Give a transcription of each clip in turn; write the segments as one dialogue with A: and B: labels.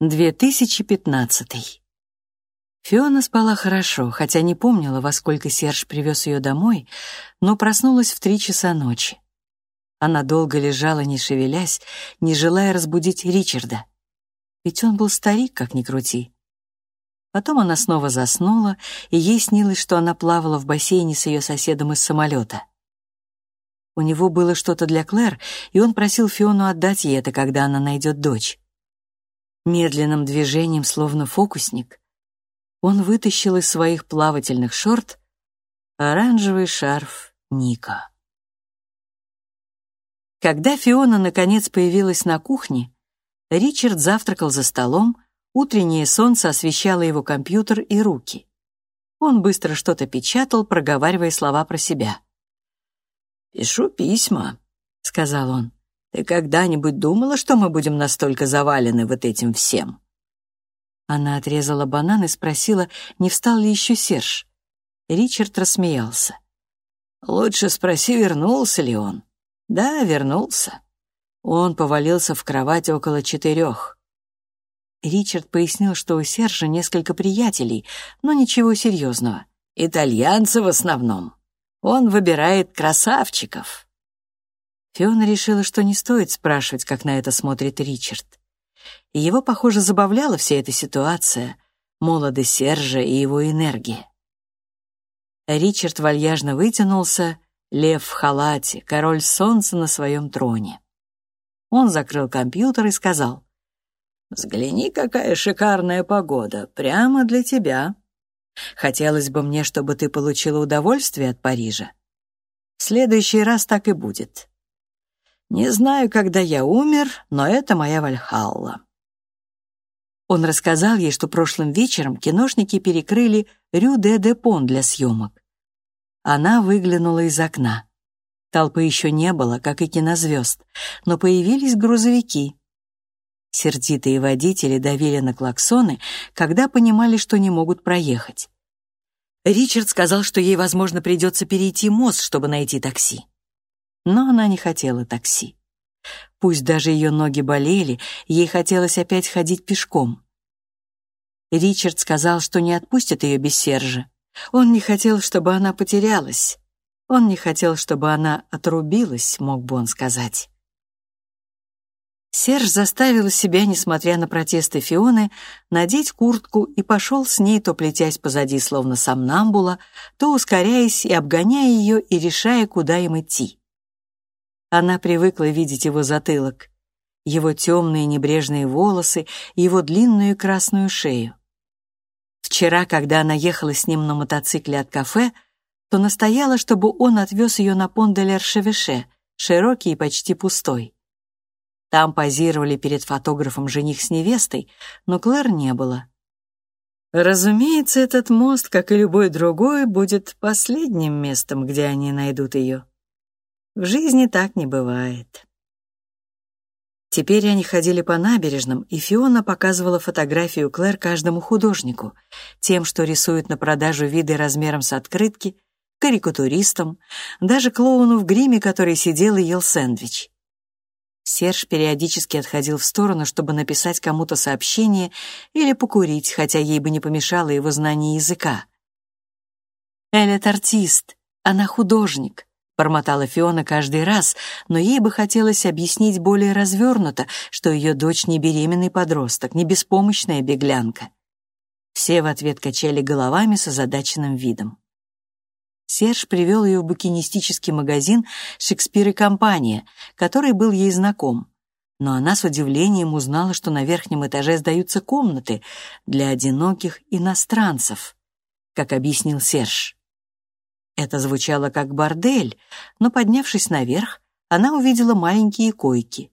A: 2015. Фиона спала хорошо, хотя не помнила, во сколько Серж привез ее домой, но проснулась в три часа ночи. Она долго лежала, не шевелясь, не желая разбудить Ричарда. Ведь он был старик, как ни крути. Потом она снова заснула, и ей снилось, что она плавала в бассейне с ее соседом из самолета. У него было что-то для Клэр, и он просил Фиону отдать ей это, когда она найдет дочь. Медленным движением, словно фокусник, он вытащил из своих плавательных шорт оранжевый шарф Ника. Когда Фиона наконец появилась на кухне, Ричард завтракал за столом, утреннее солнце освещало его компьютер и руки. Он быстро что-то печатал, проговаривая слова про себя. «Пишу письма», — сказал он. Ты когда-нибудь думала, что мы будем настолько завалены вот этим всем?» Она отрезала банан и спросила, не встал ли еще Серж. Ричард рассмеялся. «Лучше спроси, вернулся ли он». «Да, вернулся». Он повалился в кровать около четырех. Ричард пояснил, что у Сержа несколько приятелей, но ничего серьезного. «Итальянцы в основном. Он выбирает красавчиков». Фиона решила, что не стоит спрашивать, как на это смотрит Ричард. Его, похоже, забавляла вся эта ситуация, молодость Сержа и его энергия. Ричард вальяжно вытянулся, лев в халате, король солнца на своем троне. Он закрыл компьютер и сказал, «Взгляни, какая шикарная погода, прямо для тебя. Хотелось бы мне, чтобы ты получила удовольствие от Парижа. В следующий раз так и будет. Не знаю, когда я умер, но это моя Вальхалла. Он рассказал ей, что прошлым вечером киношники перекрыли Рю-де-де-Пон для съемок. Она выглянула из окна. Толпы еще не было, как и кинозвезд, но появились грузовики. Сердитые водители давили на клаксоны, когда понимали, что не могут проехать. Ричард сказал, что ей, возможно, придется перейти мост, чтобы найти такси но она не хотела такси. Пусть даже ее ноги болели, ей хотелось опять ходить пешком. Ричард сказал, что не отпустит ее без Сержа. Он не хотел, чтобы она потерялась. Он не хотел, чтобы она отрубилась, мог бы он сказать. Серж заставил себя, несмотря на протесты Фионы, надеть куртку и пошел с ней, то плетясь позади, словно сомнамбула, то ускоряясь и обгоняя ее и решая, куда им идти. Она привыкла видеть его затылок, его темные небрежные волосы, его длинную красную шею. Вчера, когда она ехала с ним на мотоцикле от кафе, то настояла, чтобы он отвез ее на Пон-де-Лер-Шевеше, широкий и почти пустой. Там позировали перед фотографом жених с невестой, но Клэр не было. Разумеется, этот мост, как и любой другой, будет последним местом, где они найдут ее. В жизни так не бывает. Теперь они ходили по набережным, и Фиона показывала фотографию Клэр каждому художнику, тем, что рисуют на продажу виды размером с открытки, карикатуристам, даже клоуну в гриме, который сидел и ел сэндвич. Серж периодически отходил в сторону, чтобы написать кому-то сообщение или покурить, хотя ей бы не помешало его знание языка. Элет артист, она художник бормотала Фиона каждый раз, но ей бы хотелось объяснить более развернуто, что ее дочь не беременный подросток, не беспомощная беглянка. Все в ответ качали головами с озадаченным видом. Серж привел ее в букинистический магазин «Шекспир и компания», который был ей знаком. Но она с удивлением узнала, что на верхнем этаже сдаются комнаты для одиноких иностранцев, как объяснил Серж. Это звучало как бордель, но, поднявшись наверх, она увидела маленькие койки.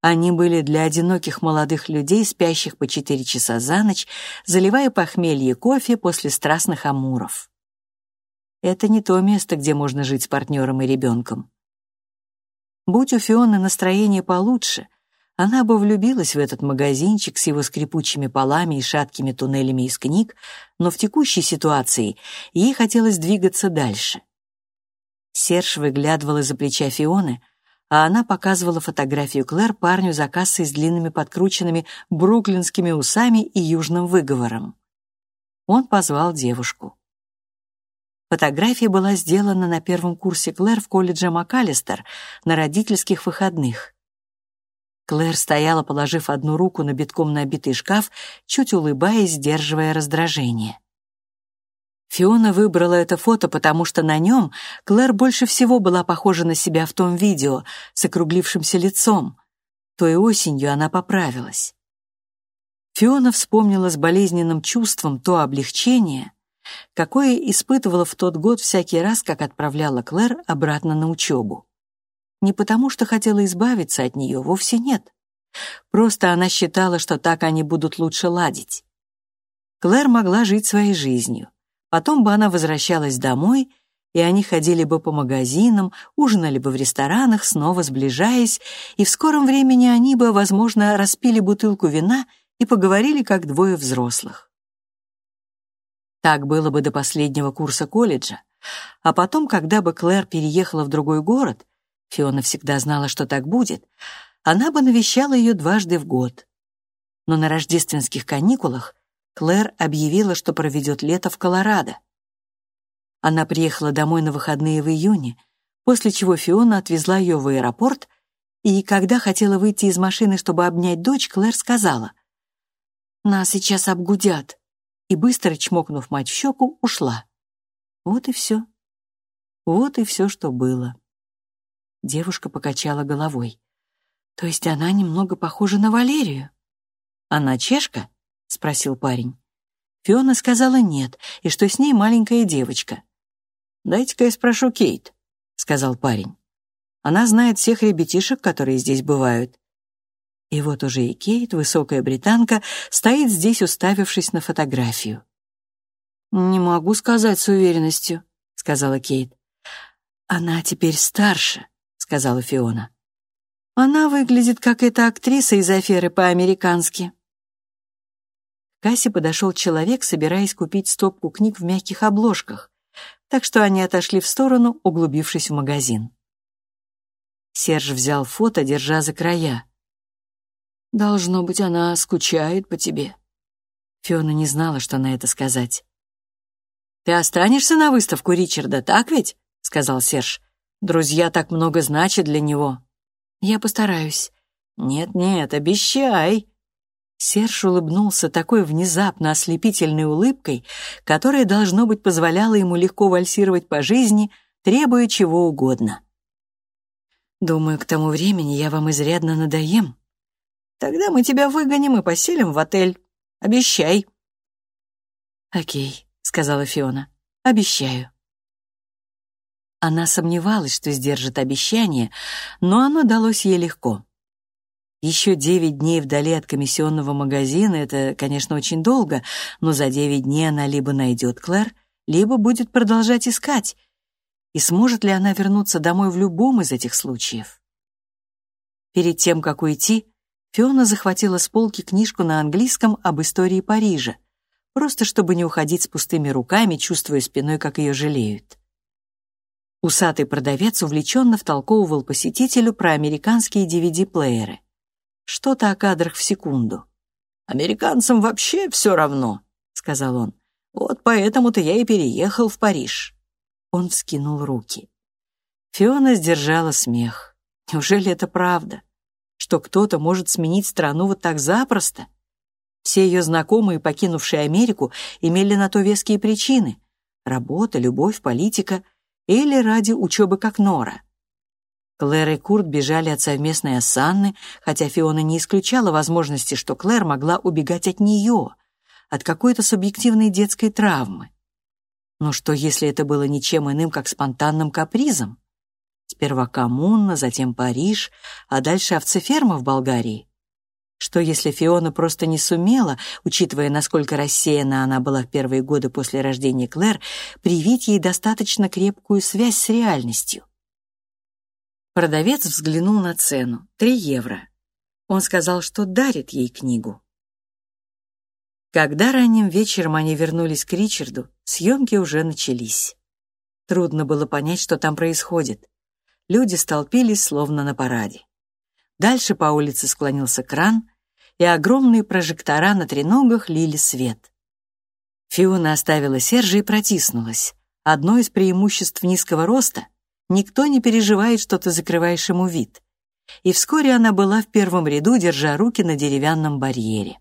A: Они были для одиноких молодых людей, спящих по четыре часа за ночь, заливая похмелье кофе после страстных амуров. Это не то место, где можно жить с партнером и ребенком. Будь у Фионы настроение получше, она бы влюбилась в этот магазинчик с его скрипучими полами и шаткими туннелями из книг, но в текущей ситуации ей хотелось двигаться дальше. Серж выглядывал из-за плеча Фионы, а она показывала фотографию Клэр парню за кассой с длинными подкрученными бруклинскими усами и южным выговором. Он позвал девушку. Фотография была сделана на первом курсе Клэр в колледже МакАлистер на родительских выходных. Клэр стояла, положив одну руку на битком набитый шкаф, чуть улыбаясь, сдерживая раздражение. Фиона выбрала это фото, потому что на нем Клэр больше всего была похожа на себя в том видео с округлившимся лицом. Той осенью она поправилась. Фиона вспомнила с болезненным чувством то облегчение, какое испытывала в тот год всякий раз, как отправляла Клэр обратно на учебу. Не потому, что хотела избавиться от нее, вовсе нет. Просто она считала, что так они будут лучше ладить. Клэр могла жить своей жизнью. Потом бы она возвращалась домой, и они ходили бы по магазинам, ужинали бы в ресторанах, снова сближаясь, и в скором времени они бы, возможно, распили бутылку вина и поговорили как двое взрослых. Так было бы до последнего курса колледжа. А потом, когда бы Клэр переехала в другой город, Фиона всегда знала, что так будет, она бы навещала ее дважды в год. Но на рождественских каникулах Клэр объявила, что проведет лето в Колорадо. Она приехала домой на выходные в июне, после чего Фиона отвезла ее в аэропорт, и когда хотела выйти из машины, чтобы обнять дочь, Клэр сказала, «Нас сейчас обгудят», и, быстро чмокнув мать в щеку, ушла. Вот и все. Вот и все, что было. Девушка покачала головой. То есть она немного похожа на Валерию? Она чешка? спросил парень. Фиона сказала нет, и что с ней маленькая девочка. «Дайте-ка я спрошу Кейт», — сказал парень. «Она знает всех ребятишек, которые здесь бывают». И вот уже и Кейт, высокая британка, стоит здесь, уставившись на фотографию. «Не могу сказать с уверенностью», — сказала Кейт. «Она теперь старше», сказала Фиона. Она выглядит как эта актриса из аферы по-американски. К кассе подошел человек, собираясь купить стопку книг в мягких обложках, так что они отошли в сторону, углубившись в магазин. Серж взял фото, держа за края. «Должно быть, она скучает по тебе». Фиона не знала, что на это сказать. «Ты останешься на выставку Ричарда, так ведь?» — сказал Серж. Друзья так много значат для него. Я постараюсь. Нет-нет, обещай. Серж улыбнулся такой внезапно ослепительной улыбкой, которая, должно быть, позволяла ему легко вальсировать по жизни, требуя чего угодно. «Думаю, к тому времени я вам изрядно надоем. Тогда мы тебя выгоним и поселим в отель. Обещай». «Окей», — сказала Фиона, — «обещаю». Она сомневалась, что сдержит обещание, но оно далось ей легко. Еще девять дней вдали от комиссионного магазина — это, конечно, очень долго, но за девять дней она либо найдет Клэр, либо будет продолжать искать. И сможет ли она вернуться домой в любом из этих случаев? Перед тем, как уйти, Фиона захватила с полки книжку на английском об истории Парижа, просто чтобы не уходить с пустыми руками, чувствуя спиной, как ее жалеют. Усатый продавец увлеченно втолковывал посетителю про американские DVD-плееры. Что-то о кадрах в секунду. «Американцам вообще все равно», — сказал он. «Вот поэтому-то я и переехал в Париж». Он вскинул руки. Фиона сдержала смех. Неужели это правда? Что кто-то может сменить страну вот так запросто? Все ее знакомые, покинувшие Америку, имели на то веские причины. Работа, любовь, политика — или ради учебы как Нора. Клэр и Курт бежали от совместной осанны, хотя Фиона не исключала возможности, что Клэр могла убегать от нее, от какой-то субъективной детской травмы. Но что, если это было ничем иным, как спонтанным капризом? Сперва коммуна, затем Париж, а дальше овцеферма в Болгарии. Что если Фиона просто не сумела, учитывая, насколько рассеяна она была в первые годы после рождения Клэр, привить ей достаточно крепкую связь с реальностью? Продавец взглянул на цену — три евро. Он сказал, что дарит ей книгу. Когда ранним вечером они вернулись к Ричарду, съемки уже начались. Трудно было понять, что там происходит. Люди столпились, словно на параде. Дальше по улице склонился кран, и огромные прожектора на треногах лили свет. Фиона оставила Сержа и протиснулась. Одно из преимуществ низкого роста — никто не переживает, что ты закрываешь ему вид. И вскоре она была в первом ряду, держа руки на деревянном барьере.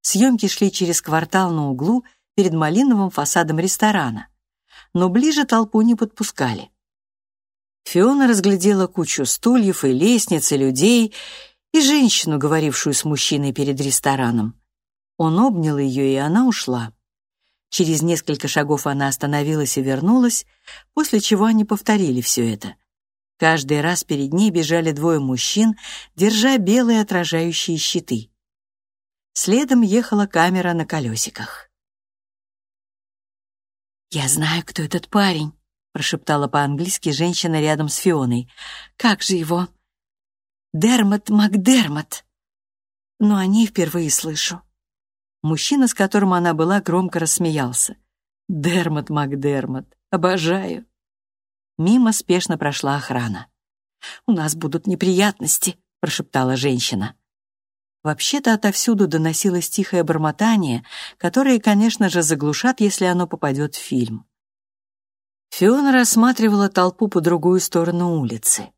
A: Съемки шли через квартал на углу перед малиновым фасадом ресторана, но ближе толпу не подпускали. Фиона разглядела кучу стульев и лестниц, и людей, и женщину, говорившую с мужчиной перед рестораном. Он обнял ее, и она ушла. Через несколько шагов она остановилась и вернулась, после чего они повторили все это. Каждый раз перед ней бежали двое мужчин, держа белые отражающие щиты. Следом ехала камера на колесиках. «Я знаю, кто этот парень», прошептала по-английски женщина рядом с Фионой. «Как же его?» «Дермот Макдермот!» Но о ней впервые слышу. Мужчина, с которым она была, громко рассмеялся. «Дермот Макдермот! Обожаю!» Мимо спешно прошла охрана. «У нас будут неприятности», — прошептала женщина. Вообще-то отовсюду доносилось тихое бормотание, которое, конечно же, заглушат, если оно попадет в фильм. Фиона рассматривала толпу по другую сторону улицы.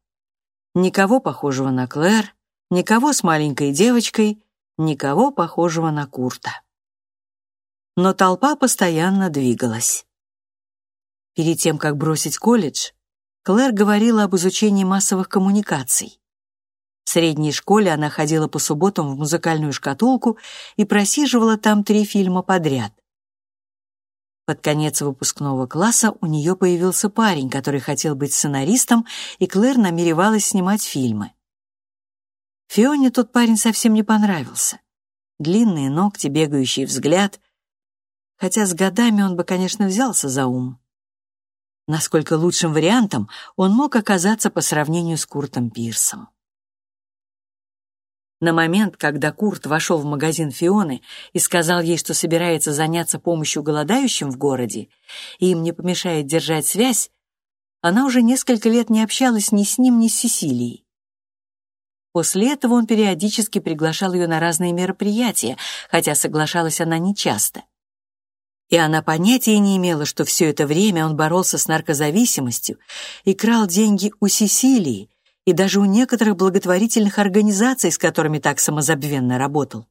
A: Никого похожего на Клэр, никого с маленькой девочкой, никого похожего на Курта. Но толпа постоянно двигалась. Перед тем, как бросить колледж, Клэр говорила об изучении массовых коммуникаций. В средней школе она ходила по субботам в музыкальную шкатулку и просиживала там три фильма подряд. Под конец выпускного класса у нее появился парень, который хотел быть сценаристом, и Клэр намеревалась снимать фильмы. Фионе тот парень совсем не понравился. Длинные ногти, бегающий взгляд. Хотя с годами он бы, конечно, взялся за ум. Насколько лучшим вариантом он мог оказаться по сравнению с Куртом Пирсом. На момент, когда Курт вошел в магазин Фионы и сказал ей, что собирается заняться помощью голодающим в городе, и им не помешает держать связь, она уже несколько лет не общалась ни с ним, ни с Сесилией. После этого он периодически приглашал ее на разные мероприятия, хотя соглашалась она нечасто. И она понятия не имела, что все это время он боролся с наркозависимостью и крал деньги у Сесилии, и даже у некоторых благотворительных организаций, с которыми так самозабвенно работал.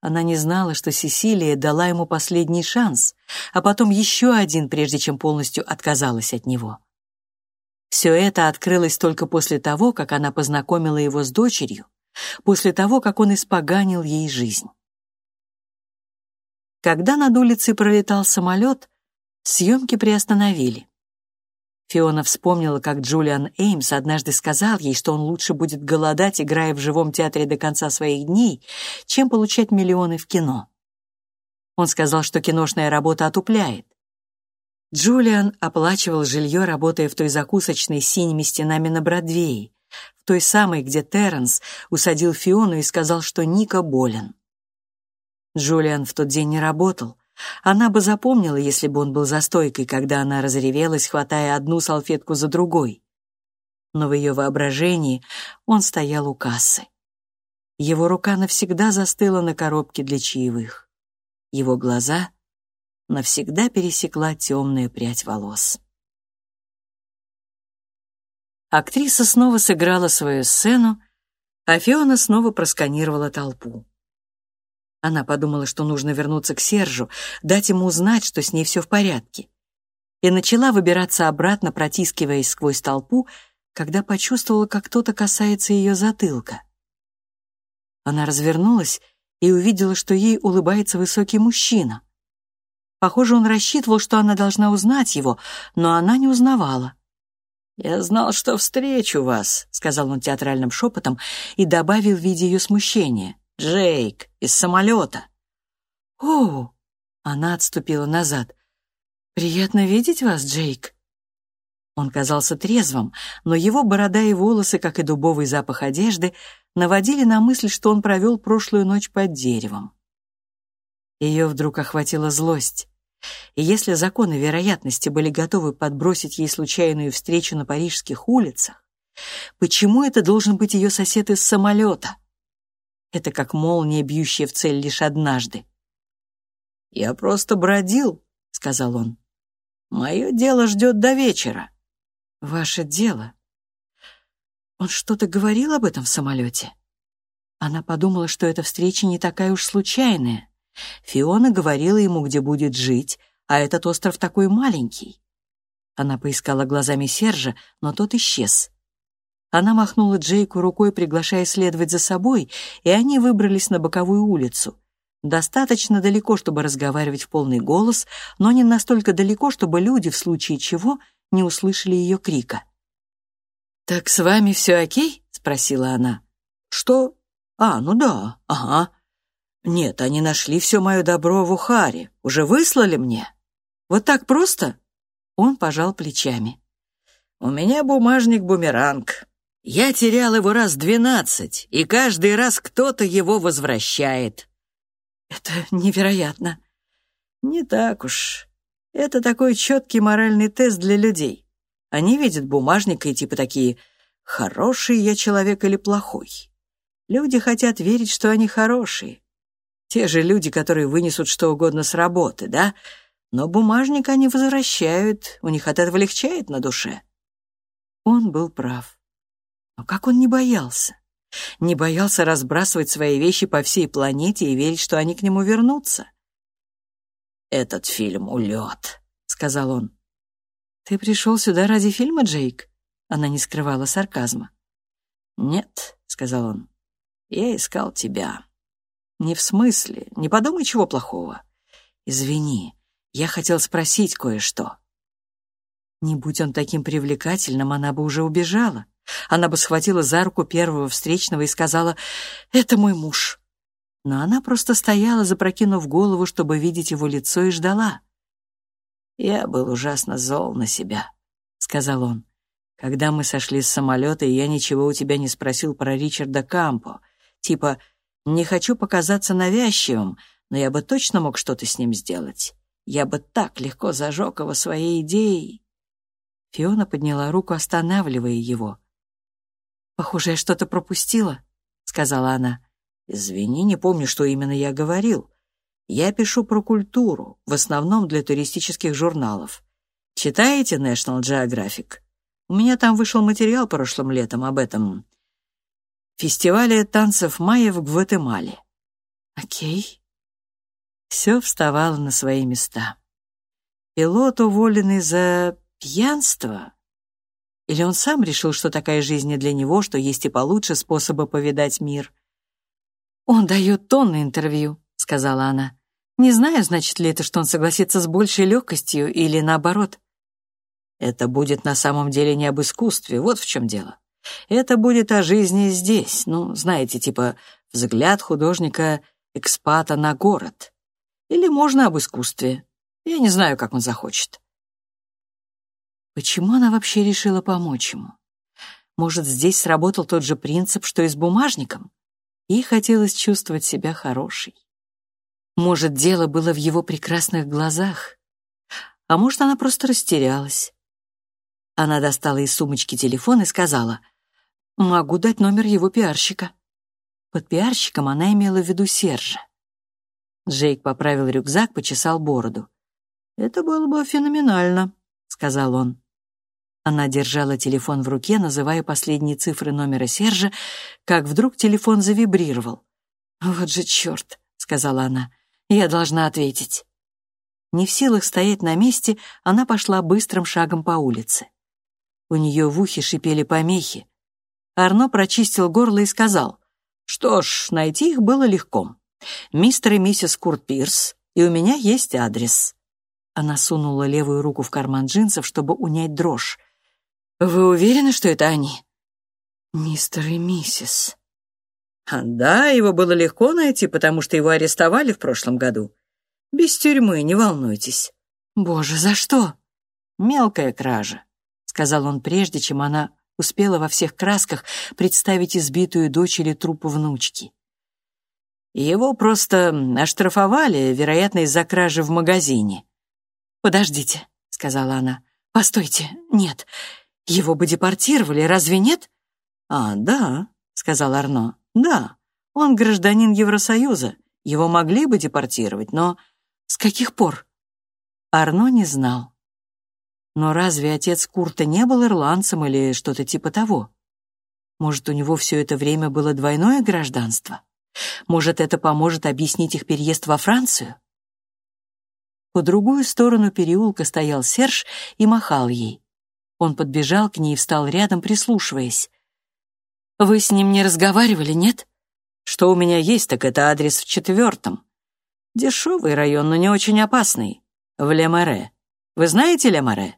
A: Она не знала, что Сесилия дала ему последний шанс, а потом еще один, прежде чем полностью отказалась от него. Все это открылось только после того, как она познакомила его с дочерью, после того, как он испоганил ей жизнь. Когда над улицей пролетал самолет, съемки приостановили. Фиона вспомнила, как Джулиан Эймс однажды сказал ей, что он лучше будет голодать, играя в живом театре до конца своих дней, чем получать миллионы в кино. Он сказал, что киношная работа отупляет. Джулиан оплачивал жилье, работая в той закусочной с синими стенами на Бродвее, в той самой, где Терренс усадил Фиону и сказал, что Ника болен. Джулиан в тот день не работал, она бы запомнила, если бы он был за стойкой, когда она разревелась, хватая одну салфетку за другой. Но в ее воображении он стоял у кассы. Его рука навсегда застыла на коробке для чаевых. Его глаза навсегда пересекла темная прядь волос. Актриса снова сыграла свою сцену, а Фиона снова просканировала толпу. Она подумала, что нужно вернуться к Сержу, дать ему узнать, что с ней все в порядке. И начала выбираться обратно, протискиваясь сквозь толпу, когда почувствовала, как кто-то касается ее затылка. Она развернулась и увидела, что ей улыбается высокий мужчина. Похоже, он рассчитывал, что она должна узнать его, но она не узнавала. «Я знал, что встречу вас», — сказал он театральным шепотом и добавил в виде ее смущения. Джейк из самолета. О, она отступила назад. Приятно видеть вас, Джейк. Он казался трезвым, но его борода и волосы, как и дубовый запах одежды, наводили на мысль, что он провел прошлую ночь под деревом. Ее вдруг охватила злость. И если законы вероятности были готовы подбросить ей случайную встречу на парижских улицах, почему это должен быть ее сосед из самолета? Это как молния, бьющая в цель лишь однажды. «Я просто бродил», — сказал он. «Мое дело ждет до вечера». «Ваше дело?» Он что-то говорил об этом в самолете? Она подумала, что эта встреча не такая уж случайная. Фиона говорила ему, где будет жить, а этот остров такой маленький. Она поискала глазами Сержа, но тот исчез. Она махнула Джейку рукой, приглашая следовать за собой, и они выбрались на боковую улицу. Достаточно далеко, чтобы разговаривать в полный голос, но не настолько далеко, чтобы люди, в случае чего, не услышали ее крика. «Так с вами все окей?» — спросила она. «Что? А, ну да, ага. Нет, они нашли все мое добро в Ухаре. Уже выслали мне? Вот так просто?» Он пожал плечами. «У меня бумажник-бумеранг. Я терял его раз двенадцать, и каждый раз кто-то его возвращает». «Это невероятно». «Не так уж. Это такой четкий моральный тест для людей. Они видят бумажник и типа такие «хороший я человек или плохой». Люди хотят верить, что они хорошие. Те же люди, которые вынесут что угодно с работы, да? Но бумажник они возвращают, у них от этого легчает на душе. Он был прав. Но как он не боялся? Не боялся разбрасывать свои вещи по всей планете и верить, что они к нему вернутся. «Этот фильм — улет», — сказал он. «Ты пришел сюда ради фильма, Джейк?» Она не скрывала сарказма. «Нет», — сказал он, — «я искал тебя». «Не в смысле, не подумай чего плохого. Извини, я хотел спросить кое-что». Не будь он таким привлекательным, она бы уже убежала. Она бы схватила за руку первого встречного и сказала «Это мой муж». Но она просто стояла, запрокинув голову, чтобы видеть его лицо, и ждала. «Я был ужасно зол на себя», — сказал он. «Когда мы сошли с самолета, я ничего у тебя не спросил про Ричарда Кампо. Типа, не хочу показаться навязчивым, но я бы точно мог что-то с ним сделать. Я бы так легко зажег его своей идеей». Фиона подняла руку, останавливая его. «Похоже, я что-то пропустила», — сказала она. «Извини, не помню, что именно я говорил. Я пишу про культуру, в основном для туристических журналов. Читаете National Geographic? У меня там вышел материал прошлым летом об этом фестивале танцев майя в Гватемале. Окей. Все вставало на свои места. Пилот уволенный за пьянство? Или он сам решил, что такая жизнь не для него, что есть и получше способы повидать мир? Он дает тонны интервью, — сказала она. «Не знаю, значит ли это, что он согласится с большей легкостью или наоборот». «Это будет на самом деле не об искусстве, вот в чем дело. Это будет о жизни здесь, ну, знаете, типа взгляд художника-экспата на город. Или можно об искусстве. Я не знаю, как он захочет». Почему она вообще решила помочь ему? Может, здесь сработал тот же принцип, что и с бумажником? Ей хотелось чувствовать себя хорошей. Может, дело было в его прекрасных глазах, а может, она просто растерялась. Она достала из сумочки телефон и сказала, «Могу дать номер его пиарщика». Под пиарщиком она имела в виду Сержа. Джейк поправил рюкзак, почесал бороду. «Это было бы феноменально», — сказал он. Она держала телефон в руке, называя последние цифры номера Сержа, как вдруг телефон завибрировал. «Вот же черт», — сказала она. Я должна ответить. Не в силах стоять на месте, она пошла быстрым шагом по улице. У нее в ухе шипели помехи. Арно прочистил горло и сказал, «Что ж, найти их было легко. Мистер и миссис Курт Пирс, и у меня есть адрес». Она сунула левую руку в карман джинсов, чтобы унять дрожь. «Вы уверены, что это они?» «Мистер и миссис», да, его было легко найти, потому что его арестовали в прошлом году. Без тюрьмы, не волнуйтесь. Боже, за что? Мелкая кража, сказал он прежде, чем она успела во всех красках представить избитую дочь или труп внучки. Его просто оштрафовали, вероятно, из-за кражи в магазине. «Подождите», — сказала она. «Постойте, нет. Его бы депортировали, разве нет?»
B: «А, да», — сказал Арно. «Да, он гражданин Евросоюза. Его могли бы депортировать, но...»
A: «С каких пор?»
B: Арно не знал. Но разве отец Курта не был ирландцем или что-то типа того? Может, у него все это время было двойное гражданство? Может, это поможет объяснить их переезд во Францию? По другую сторону переулка стоял Серж и махал ей. Он подбежал к ней и встал рядом, прислушиваясь. «Вы с ним не разговаривали, нет?» «Что у меня есть, так это адрес в четвертом. Дешевый район, но не очень опасный. В Лемаре. Вы знаете Лемаре?»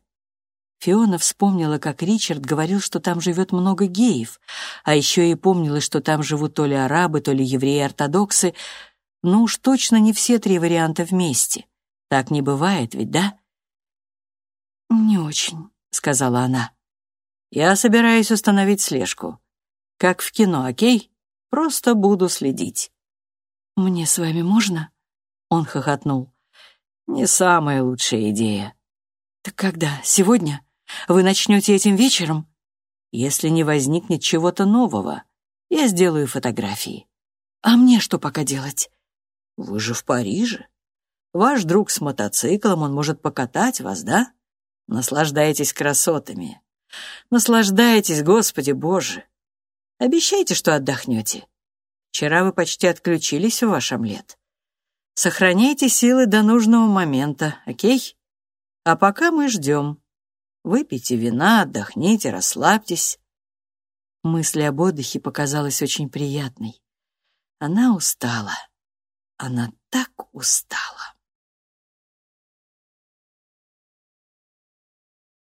A: Фиона вспомнила, как Ричард говорил, что там живет много геев, а еще и помнила, что там живут то ли арабы, то ли евреи-ортодоксы. Ну уж точно не все три варианта вместе. Так не бывает ведь, да? «Не очень», — сказала она.
B: «Я собираюсь установить слежку. Как в кино, окей? Просто буду следить».
A: «Мне с вами можно?» Он хохотнул.
B: «Не самая лучшая идея».
A: «Так когда? Сегодня?» Вы начнете этим вечером?
B: Если не возникнет чего-то нового, я сделаю фотографии.
A: А мне что пока делать?
B: Вы же в Париже. Ваш друг с мотоциклом, он может покатать вас, да? Наслаждайтесь красотами. Наслаждайтесь, Господи Боже. Обещайте, что отдохнете. Вчера вы почти отключились в ваш омлет. Сохраняйте силы до нужного момента, окей? А пока мы ждем. Выпейте вина, отдохните, расслабьтесь.
A: Мысль об отдыхе показалась очень приятной. Она устала. Она так устала.